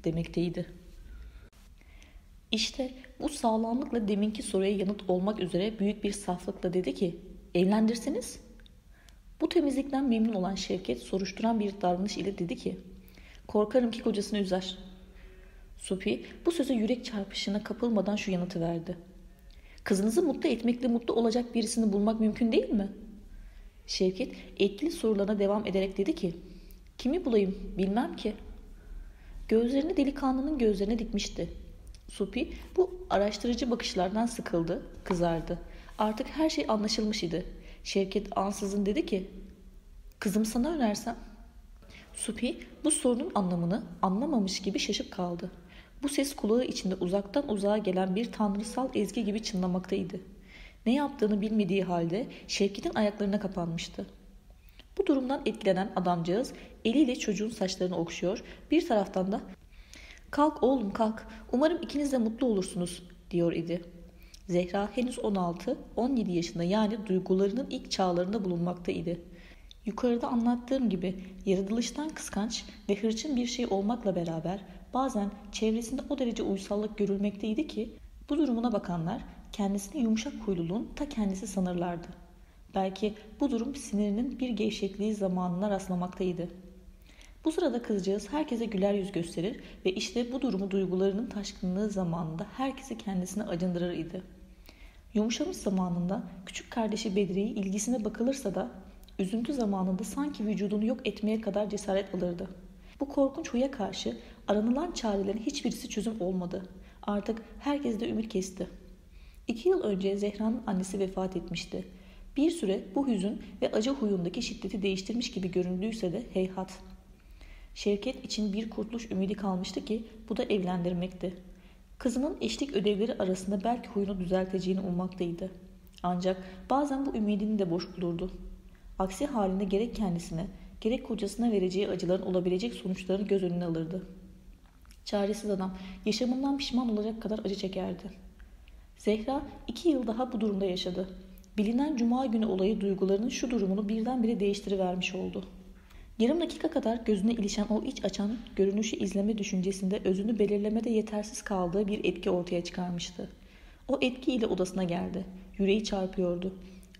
demekteydi. İşte bu sağlamlıkla deminki soruya yanıt olmak üzere büyük bir saflıkla dedi ki evlendirseniz? Bu temizlikten memnun olan Şevket soruşturan bir davranış ile dedi ki korkarım ki kocasını üzer. Supi bu söze yürek çarpışına kapılmadan şu yanıtı verdi. Kızınızı mutlu etmekle mutlu olacak birisini bulmak mümkün değil mi? Şevket etkili sorularına devam ederek dedi ki Kimi bulayım bilmem ki. Gözlerini delikanlının gözlerine dikmişti. Supi bu araştırıcı bakışlardan sıkıldı, kızardı. Artık her şey anlaşılmış idi. Şevket ansızın dedi ki Kızım sana önersem? Supi bu sorunun anlamını anlamamış gibi şaşıp kaldı. Bu ses kulağı içinde uzaktan uzağa gelen bir tanrısal ezgi gibi çınlamaktaydı. Ne yaptığını bilmediği halde Şevket'in ayaklarına kapanmıştı. Bu durumdan etkilenen adamcağız eliyle çocuğun saçlarını okşuyor, bir taraftan da ''Kalk oğlum kalk, umarım ikiniz de mutlu olursunuz.'' diyor idi. Zehra henüz 16-17 yaşında yani duygularının ilk çağlarında bulunmaktaydı. Yukarıda anlattığım gibi yaratılıştan kıskanç ve hırçın bir şey olmakla beraber bazen çevresinde o derece uysallık görülmekteydi ki bu durumuna bakanlar kendisini yumuşak huyluluğun ta kendisi sanırlardı. Belki bu durum sinirinin bir gevşekliği zamanına rastlamaktaydı. Bu sırada kızcağız herkese güler yüz gösterir ve işte bu durumu duygularının taşkınlığı zamanında herkesi kendisine acındırır idi. Yumuşamış zamanında küçük kardeşi Bedri'yi ilgisine bakılırsa da üzüntü zamanında sanki vücudunu yok etmeye kadar cesaret alırdı. Bu korkunç huya karşı aranılan çarelerin hiçbirisi çözüm olmadı. Artık herkes de ümit kesti. İki yıl önce Zehra'nın annesi vefat etmişti. Bir süre bu hüzün ve acı huyundaki şiddeti değiştirmiş gibi göründüyse de heyhat. Şevket için bir kurtuluş ümidi kalmıştı ki bu da evlendirmekti. Kızının eşlik ödevleri arasında belki huyunu düzelteceğini ummaktaydı. Ancak bazen bu ümidini de boş bulurdu. Aksi halinde gerek kendisine gerek kocasına vereceği acıların olabilecek sonuçlarını göz önüne alırdı. Çaresiz adam yaşamından pişman olacak kadar acı çekerdi. Zehra iki yıl daha bu durumda yaşadı. Bilinen cuma günü olayı duygularının şu durumunu birdenbire değiştirivermiş oldu. Yarım dakika kadar gözüne ilişen o iç açan görünüşü izleme düşüncesinde özünü belirlemede yetersiz kaldığı bir etki ortaya çıkarmıştı. O etkiyle odasına geldi. Yüreği çarpıyordu.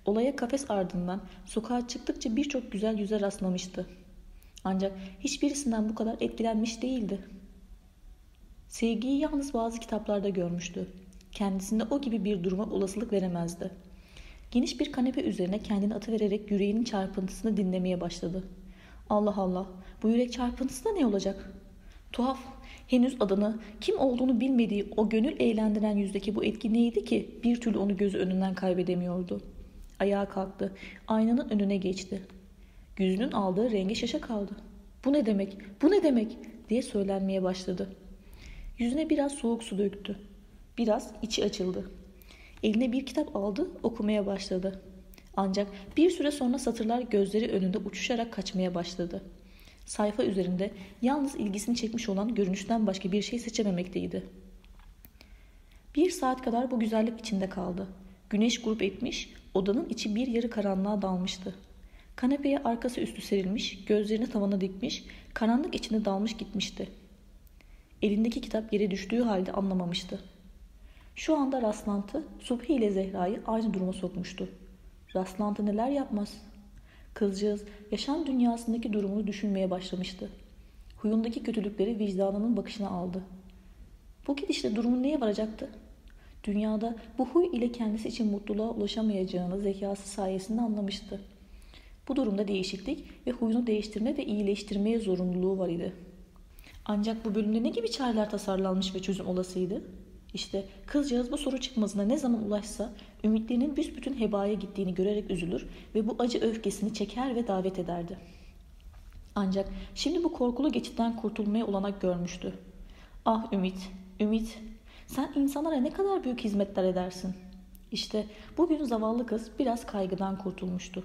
Olaya kafes ardından sokağa çıktıkça birçok güzel yüze rastlamıştı. Ancak hiçbirisinden bu kadar etkilenmiş değildi. Sevgiyi yalnız bazı kitaplarda görmüştü. Kendisinde o gibi bir duruma olasılık veremezdi. Geniş bir kanepe üzerine kendini atıvererek yüreğinin çarpıntısını dinlemeye başladı. Allah Allah, bu yürek çarpıntısı da ne olacak? Tuhaf, henüz adını, kim olduğunu bilmediği o gönül eğlendiren yüzdeki bu etki neydi ki bir türlü onu gözü önünden kaybedemiyordu. Ayağa kalktı, aynanın önüne geçti. Yüzünün aldığı rengi şaşa kaldı. Bu ne demek, bu ne demek diye söylenmeye başladı. Yüzüne biraz soğuk su döktü. Biraz içi açıldı. Eline bir kitap aldı, okumaya başladı. Ancak bir süre sonra satırlar gözleri önünde uçuşarak kaçmaya başladı. Sayfa üzerinde yalnız ilgisini çekmiş olan görünüşten başka bir şey seçememekteydi. Bir saat kadar bu güzellik içinde kaldı. Güneş grup etmiş, odanın içi bir yarı karanlığa dalmıştı. Kanepeye arkası üstü serilmiş, gözlerini tavana dikmiş, karanlık içinde dalmış gitmişti. Elindeki kitap yere düştüğü halde anlamamıştı. Şu anda rastlantı Subhi ile Zehra'yı aynı duruma sokmuştu. Rastlantı neler yapmaz? Kızcağız yaşam dünyasındaki durumunu düşünmeye başlamıştı. Huyundaki kötülükleri vicdanının bakışına aldı. Bu gidişle durumun neye varacaktı? Dünyada bu huy ile kendisi için mutluluğa ulaşamayacağını zekası sayesinde anlamıştı. Bu durumda değişiklik ve huyunu değiştirme ve iyileştirmeye zorunluluğu var idi. Ancak bu bölümde ne gibi çareler tasarlanmış ve çözüm olasıydı? İşte kızcağız bu soru çıkmazına ne zaman ulaşsa ümitlerinin büsbütün hebaya gittiğini görerek üzülür ve bu acı öfkesini çeker ve davet ederdi. Ancak şimdi bu korkulu geçitten kurtulmaya olanak görmüştü. Ah Ümit, Ümit, sen insanlara ne kadar büyük hizmetler edersin. İşte bugün zavallı kız biraz kaygıdan kurtulmuştu.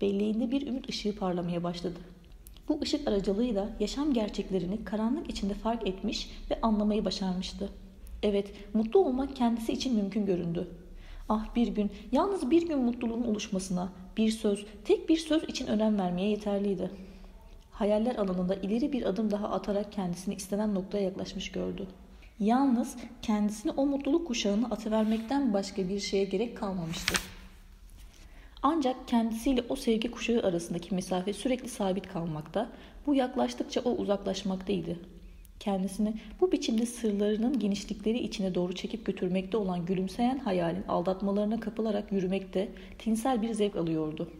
Belleğinde bir ümit ışığı parlamaya başladı. Bu ışık aracılığıyla yaşam gerçeklerini karanlık içinde fark etmiş ve anlamayı başarmıştı. Evet, mutlu olmak kendisi için mümkün göründü. Ah bir gün, yalnız bir gün mutluluğun oluşmasına, bir söz, tek bir söz için önem vermeye yeterliydi. Hayaller alanında ileri bir adım daha atarak kendisini istenen noktaya yaklaşmış gördü. Yalnız kendisini o mutluluk kuşağına atıvermekten başka bir şeye gerek kalmamıştı. Ancak kendisiyle o sevgi kuşağı arasındaki mesafe sürekli sabit kalmakta, bu yaklaştıkça o uzaklaşmaktaydı. Kendisini bu biçimde sırlarının genişlikleri içine doğru çekip götürmekte olan gülümseyen hayalin aldatmalarına kapılarak yürümekte tinsel bir zevk alıyordu.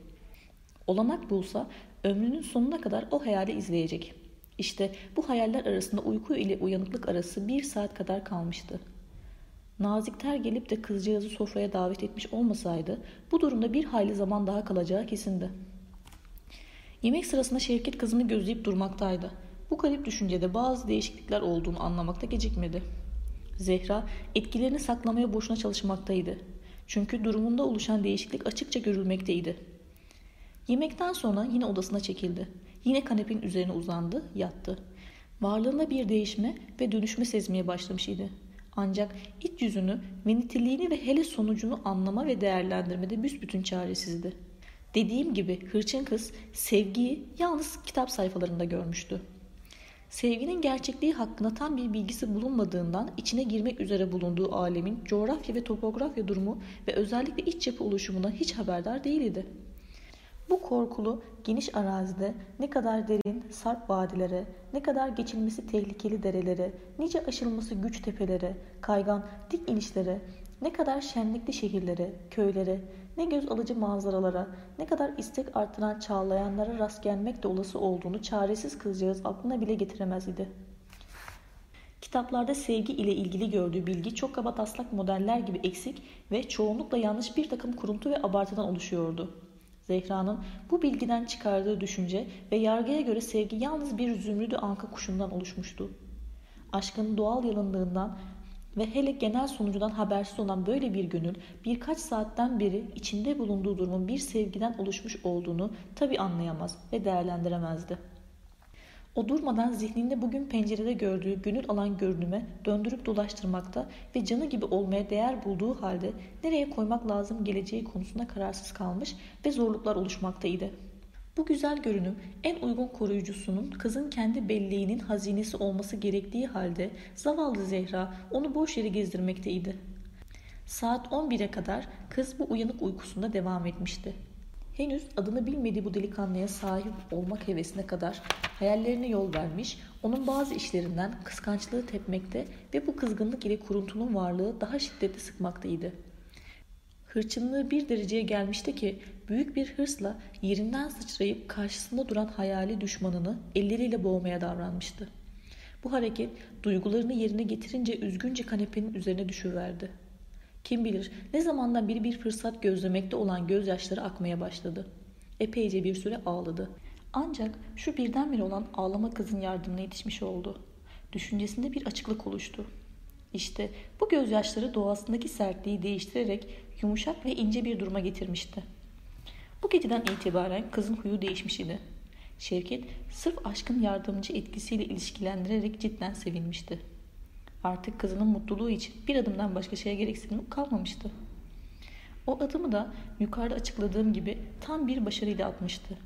Olanak bulsa ömrünün sonuna kadar o hayali izleyecek. İşte bu hayaller arasında uyku ile uyanıklık arası bir saat kadar kalmıştı. Nazikter gelip de kızcağızı sofraya davet etmiş olmasaydı bu durumda bir hayli zaman daha kalacağı kesindi. Yemek sırasında Şevket kızını gözleyip durmaktaydı. Bu garip düşüncede bazı değişiklikler olduğunu anlamakta gecikmedi. Zehra etkilerini saklamaya boşuna çalışmaktaydı. Çünkü durumunda oluşan değişiklik açıkça görülmekteydi. Yemekten sonra yine odasına çekildi. Yine kanepenin üzerine uzandı, yattı. Varlığında bir değişme ve dönüşme sezmeye başlamış idi. Ancak iç yüzünü ve niteliğini ve hele sonucunu anlama ve değerlendirmede büsbütün çaresizdi. Dediğim gibi hırçın kız sevgiyi yalnız kitap sayfalarında görmüştü. Sevginin gerçekliği hakkında tam bir bilgisi bulunmadığından içine girmek üzere bulunduğu alemin coğrafya ve topografya durumu ve özellikle iç yapı oluşumundan hiç haberdar değildi. Bu korkulu, geniş arazide ne kadar derin, sarp vadilere, ne kadar geçilmesi tehlikeli derelere, nice aşılması güç tepelere, kaygan, dik inişlere, ne kadar şenlikli şehirlere, köylere, ne göz alıcı manzaralara, ne kadar istek artıran çağlayanlara rast gelmek de olası olduğunu çaresiz kızcağız aklına bile getiremez idi. Kitaplarda sevgi ile ilgili gördüğü bilgi çok kaba taslak modeller gibi eksik ve çoğunlukla yanlış bir takım kuruntu ve abartıdan oluşuyordu. Zehra'nın bu bilgiden çıkardığı düşünce ve yargıya göre sevgi yalnız bir zümrüdü anka kuşundan oluşmuştu. Aşkın doğal yalınlığından ve hele genel sonucundan habersiz olan böyle bir gönül birkaç saatten beri içinde bulunduğu durumun bir sevgiden oluşmuş olduğunu tabi anlayamaz ve değerlendiremezdi. O durmadan zihninde bugün pencerede gördüğü gönül alan görünüme döndürüp dolaştırmakta ve canı gibi olmaya değer bulduğu halde nereye koymak lazım geleceği konusunda kararsız kalmış ve zorluklar oluşmaktaydı. Bu güzel görünüm en uygun koruyucusunun kızın kendi belleğinin hazinesi olması gerektiği halde zavallı Zehra onu boş yere gezdirmekteydi. Saat 11'e kadar kız bu uyanık uykusunda devam etmişti. Henüz adını bilmediği bu delikanlıya sahip olmak hevesine kadar hayallerine yol vermiş, onun bazı işlerinden kıskançlığı tepmekte ve bu kızgınlık ile kuruntunun varlığı daha şiddetli sıkmaktaydı. Hırçınlığı bir dereceye gelmişti ki büyük bir hırsla yerinden sıçrayıp karşısında duran hayali düşmanını elleriyle boğmaya davranmıştı. Bu hareket duygularını yerine getirince üzgünce kanepenin üzerine düşüverdi. Kim bilir ne zamandan biri bir fırsat gözlemekte olan gözyaşları akmaya başladı. Epeyce bir süre ağladı. Ancak şu birdenbire olan ağlama kızın yardımına yetişmiş oldu. Düşüncesinde bir açıklık oluştu. İşte bu gözyaşları doğasındaki sertliği değiştirerek yumuşak ve ince bir duruma getirmişti. Bu geceden itibaren kızın huyu değişmiş idi. Şevket sırf aşkın yardımcı etkisiyle ilişkilendirerek cidden sevinmişti. Artık kızının mutluluğu için bir adımdan başka şeye gereksinim kalmamıştı. O adımı da yukarıda açıkladığım gibi tam bir başarıyla atmıştı.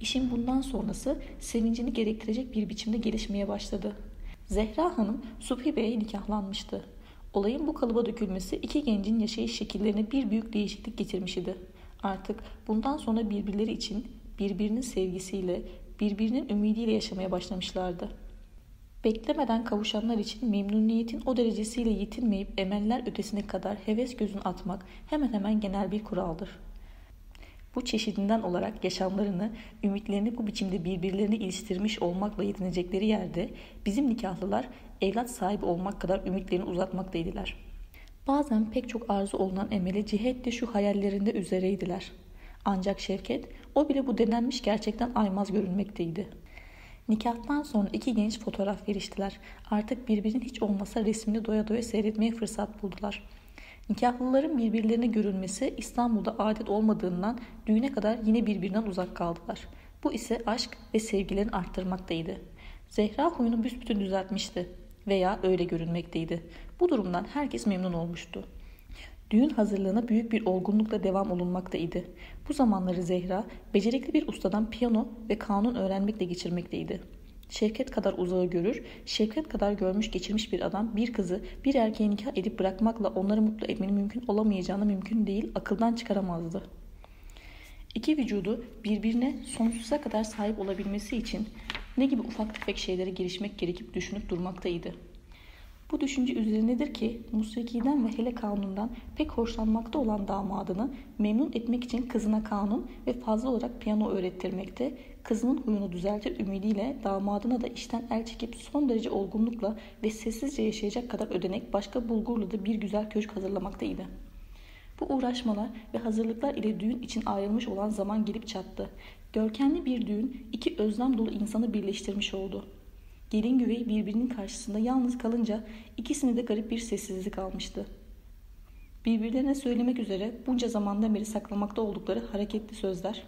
İşin bundan sonrası sevincini gerektirecek bir biçimde gelişmeye başladı. Zehra Hanım Subhi Bey'e nikahlanmıştı. Olayın bu kalıba dökülmesi iki gencin yaşayış şekillerine bir büyük değişiklik getirmiş idi. Artık bundan sonra birbirleri için birbirinin sevgisiyle, birbirinin ümidiyle yaşamaya başlamışlardı. Beklemeden kavuşanlar için memnuniyetin o derecesiyle yetinmeyip emeller ötesine kadar heves gözün atmak hemen hemen genel bir kuraldır. Bu çeşidinden olarak yaşamlarını, ümitlerini bu biçimde birbirlerine iliştirmiş olmakla yetinecekleri yerde bizim nikahlılar evlat sahibi olmak kadar ümitlerini uzatmaktaydılar. Bazen pek çok arzu olunan emeli cihetle şu hayallerinde üzereydiler. Ancak Şevket o bile bu denenmiş gerçekten aymaz görünmekteydi. Nikahtan sonra iki genç fotoğraf veriştiler. Artık birbirinin hiç olmasa resmini doya doya seyretmeye fırsat buldular. Nikahlıların birbirlerine görülmesi İstanbul'da adet olmadığından düğüne kadar yine birbirinden uzak kaldılar. Bu ise aşk ve sevgilerin arttırmaktaydı. Zehra huyunu büsbütün düzeltmişti veya öyle görünmekteydi. Bu durumdan herkes memnun olmuştu. Düğün hazırlığına büyük bir olgunlukla devam olunmaktaydı. Bu zamanları Zehra becerikli bir ustadan piyano ve kanun öğrenmekle geçirmekteydi. Şevket kadar uzağı görür, Şevket kadar görmüş geçirmiş bir adam bir kızı bir erkeğe nikah edip bırakmakla onları mutlu etmenin mümkün olamayacağını mümkün değil akıldan çıkaramazdı. İki vücudu birbirine sonsuza kadar sahip olabilmesi için ne gibi ufak tefek şeylere girişmek gerekip düşünüp durmaktaydı. Bu düşünce üzerinedir ki musikiden ve hele kanundan pek hoşlanmakta olan damadını memnun etmek için kızına kanun ve fazla olarak piyano öğrettirmekte, kızının huyunu düzeltir ümidiyle damadına da işten el çekip son derece olgunlukla ve sessizce yaşayacak kadar ödenek başka bulgurla da bir güzel köşk hazırlamaktaydı. Bu uğraşmalar ve hazırlıklar ile düğün için ayrılmış olan zaman gelip çattı. Görkemli bir düğün iki özlem dolu insanı birleştirmiş oldu. Gelin güvey birbirinin karşısında yalnız kalınca ikisine de garip bir sessizlik almıştı. Birbirlerine söylemek üzere bunca zamandan beri saklamakta oldukları hareketli sözler,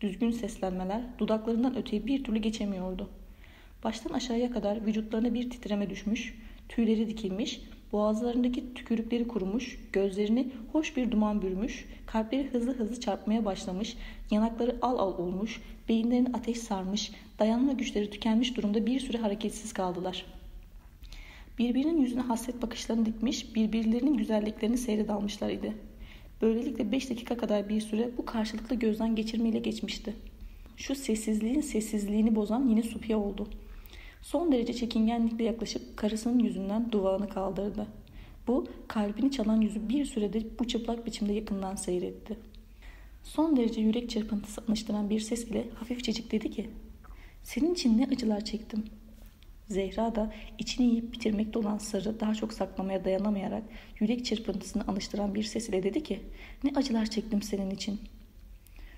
düzgün seslenmeler dudaklarından öteye bir türlü geçemiyordu. Baştan aşağıya kadar vücutlarına bir titreme düşmüş, tüyleri dikilmiş, boğazlarındaki tükürükleri kurumuş, gözlerini hoş bir duman bürmüş, kalpleri hızlı hızlı çarpmaya başlamış, yanakları al al olmuş, beyinlerini ateş sarmış, dayanma güçleri tükenmiş durumda bir süre hareketsiz kaldılar. Birbirinin yüzüne hasret bakışlarını dikmiş, birbirlerinin güzelliklerini seyredalmışlar idi. Böylelikle beş dakika kadar bir süre bu karşılıklı gözden geçirmeyle geçmişti. Şu sessizliğin sessizliğini bozan yine Supiye oldu. Son derece çekingenlikle yaklaşıp karısının yüzünden duvağını kaldırdı. Bu kalbini çalan yüzü bir sürede bu çıplak biçimde yakından seyretti. Son derece yürek çırpıntısı anıştıran bir ses ile hafifçecik dedi ki senin için ne acılar çektim. Zehra da içini yiyip bitirmekte olan sırrı daha çok saklamaya dayanamayarak yürek çırpıntısını anıştıran bir ses ile dedi ki ne acılar çektim senin için.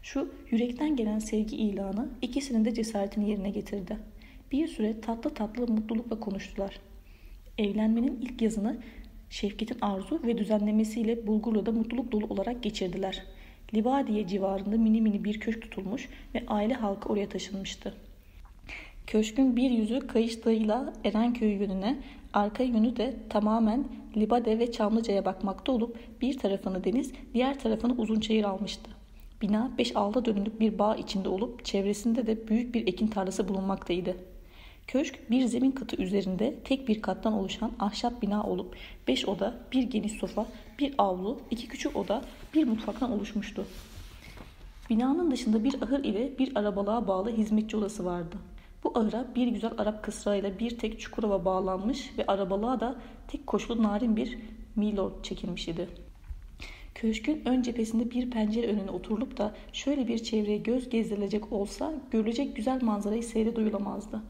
Şu yürekten gelen sevgi ilanı ikisinin de cesaretini yerine getirdi. Bir süre tatlı tatlı mutlulukla konuştular. Evlenmenin ilk yazını Şevket'in arzu ve düzenlemesiyle Bulgurlu'da mutluluk dolu olarak geçirdiler. Libadiye civarında mini mini bir köşk tutulmuş ve aile halkı oraya taşınmıştı. Köşkün bir yüzü Kayışdağ'ıyla Erenköy yönüne, arka yönü de tamamen Libade ve Çamlıca'ya bakmakta olup bir tarafını deniz, diğer tarafını uzun çayır almıştı. Bina 5-6 dönümlük bir bağ içinde olup çevresinde de büyük bir ekin tarlası bulunmaktaydı. Köşk bir zemin katı üzerinde tek bir kattan oluşan ahşap bina olup 5 oda, bir geniş sofa, bir avlu, iki küçük oda, bir mutfaktan oluşmuştu. Binanın dışında bir ahır ile bir arabalığa bağlı hizmetçi odası vardı. Bu ahıra bir güzel Arap kısrağıyla bir tek Çukurova bağlanmış ve arabalığa da tek koşulu narin bir milord çekilmiş idi. Köşkün ön cephesinde bir pencere önüne oturulup da şöyle bir çevreye göz gezdirilecek olsa görülecek güzel manzarayı seyre duyulamazdı.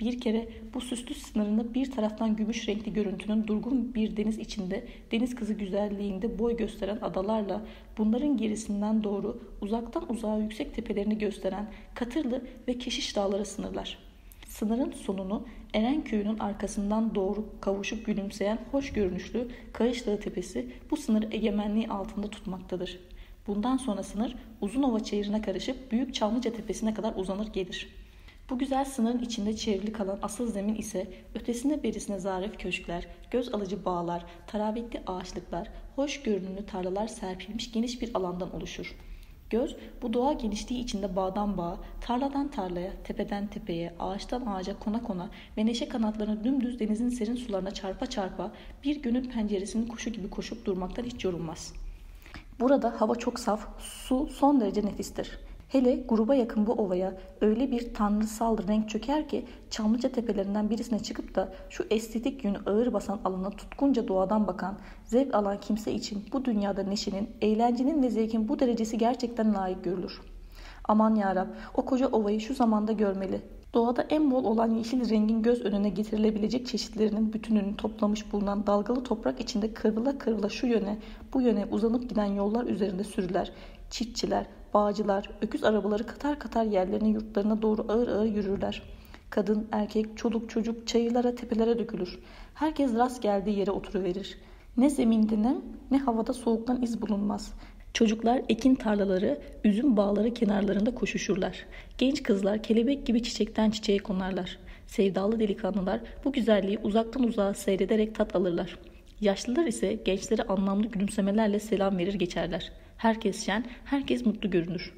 Bir kere bu süslü sınırında bir taraftan gümüş renkli görüntünün durgun bir deniz içinde deniz kızı güzelliğinde boy gösteren adalarla bunların gerisinden doğru uzaktan uzağa yüksek tepelerini gösteren Katırlı ve Keşiş dağları sınırlar. Sınırın sonunu Eren köyünün arkasından doğru kavuşup gülümseyen hoş görünüşlü Kayış Dağı tepesi bu sınırı egemenliği altında tutmaktadır. Bundan sonra sınır Uzunova çayırına karışıp Büyük Çamlıca tepesine kadar uzanır gelir.'' Bu güzel sınırın içinde çevrili kalan asıl zemin ise ötesinde berisine zarif köşkler, göz alıcı bağlar, taravetli ağaçlıklar, hoş görünümlü tarlalar serpilmiş geniş bir alandan oluşur. Göz bu doğa genişliği içinde bağdan bağa, tarladan tarlaya, tepeden tepeye, ağaçtan ağaca kona kona ve neşe kanatlarını dümdüz denizin serin sularına çarpa çarpa bir gönül penceresinin kuşu gibi koşup durmaktan hiç yorulmaz. Burada hava çok saf, su son derece nefistir. Hele gruba yakın bu ovaya öyle bir tanrısal renk çöker ki Çamlıca tepelerinden birisine çıkıp da şu estetik yönü ağır basan alana tutkunca doğadan bakan, zevk alan kimse için bu dünyada neşenin, eğlencenin ve zevkin bu derecesi gerçekten layık görülür. Aman yarab o koca ovayı şu zamanda görmeli. Doğada en bol olan yeşil rengin göz önüne getirilebilecek çeşitlerinin bütününü toplamış bulunan dalgalı toprak içinde kıvrıla kıvrıla şu yöne bu yöne uzanıp giden yollar üzerinde sürüler, çiftçiler, bağcılar, öküz arabaları katar katar yerlerine yurtlarına doğru ağır ağır yürürler. Kadın, erkek, çoluk, çocuk çayırlara, tepelere dökülür. Herkes rast geldiği yere oturuverir. Ne zeminde nem, ne havada soğuktan iz bulunmaz. Çocuklar ekin tarlaları, üzüm bağları kenarlarında koşuşurlar. Genç kızlar kelebek gibi çiçekten çiçeğe konarlar. Sevdalı delikanlılar bu güzelliği uzaktan uzağa seyrederek tat alırlar. Yaşlılar ise gençlere anlamlı gülümsemelerle selam verir geçerler. Herkes şen, herkes mutlu görünür.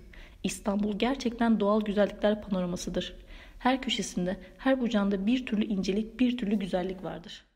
İstanbul gerçekten doğal güzellikler panoramasıdır. Her köşesinde, her bucağında bir türlü incelik, bir türlü güzellik vardır.